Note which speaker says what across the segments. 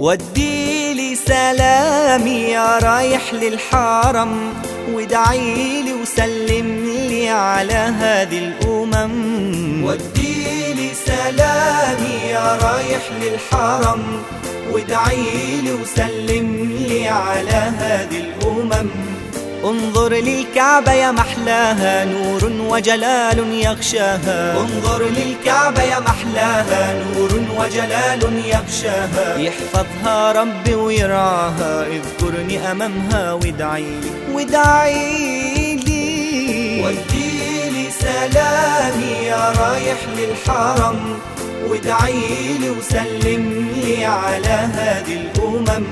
Speaker 1: وديلي سلامي يا رايح للحرم وادعيلي وسلم لي على هذه الأمم. وديلي سلامي يا رايح للحرم وادعيلي وسلم لي على هذه انظر للكعبة يا محلاها نور وجلال يغشاها. انظر للكعبة يا محلاها نور وجلال يغشاها. يحفظها ربي ويرعاها اذكرني أمامها وادعيلي وادعيلي وديلي سلامي يا رايح للحرم. وادعيلي وسلم لي على هذه الأمم.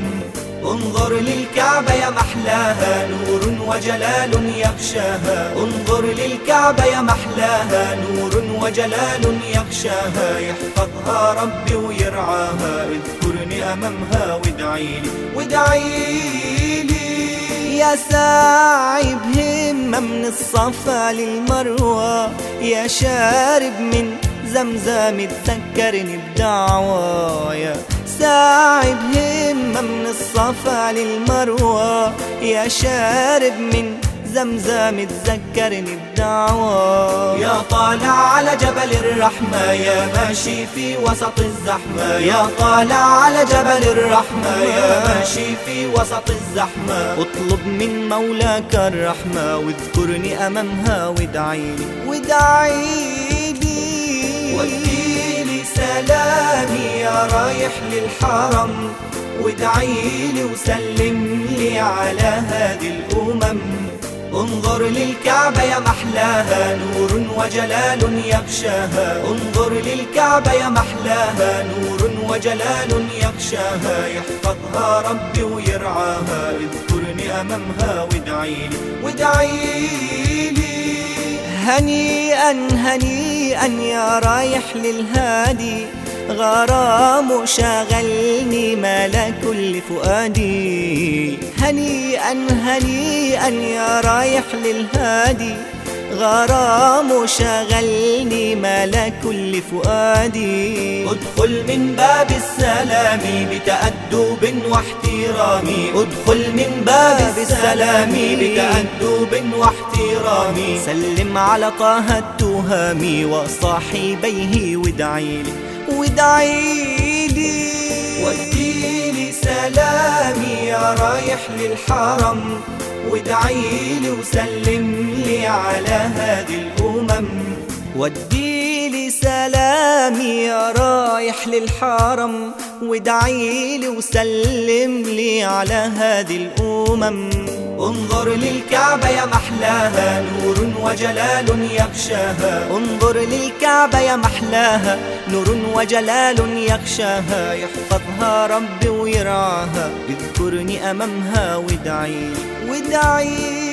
Speaker 1: انظر للكعبة يا محلاها نور وجلال يغشاها. انظر للكعبة يا محلاها نور وجلال يغشاها. يحفظها ربي ويرعاها اذكرني أمامها وادعيلي وادعيلي يا ساعي بهمة من الصفا للمروة يا شارب من زمزم تذكرني بدعوة. يا ساعي بهمة من الصفا للمروة. يا شارب من زمزم تذكرني بدعوة. يا طالع على جبل الرحمة يا ماشي في وسط الزحمة. يا طالع على جبل الرحمة يا ماشي في وسط الزحمة. اطلب من مولاك الرحمة واذكرني أمامها وادعيلي وادعيلي وديلي سلامي يا رايح للحرم وادعيلي وسلم لي على هذه الأمم. انظر للكعبة يا محلاها نور وجلال يغشاها. انظر للكعبة يا محلاها نور وجلال يغشاها. يحفظها ربي ويرعاها. اذكرني أمامها وادعيلي وادعيلي هنيئا هنيئا يا رايح للهادي. غرام شاغلني مال كل فؤادي. هنيئا هنيئا يا رايح للهادي. غرام شاغلني مال كل فؤادي ادخل من باب السلام بتأدب واحترام. ادخل من باب السلام بتأدب واحترام. سلم على طه التهامي وصاحبيه وادعيلي وادعيلي وديلي سلامي يا رايح للحرم. وادعيلي وسلم لي على هذه الأمم. وديلي سلامي يا رايح للحرم. وادعيلي وسلم لي على هذه الأمم. انظر للكعبة يا محلاها نور وجلال يغشاها. انظر للكعبة يا محلاها نور وجلال يغشاها. يحفظها ربي ويرعاها اذكرني أمامها وادعيلي وادعيلي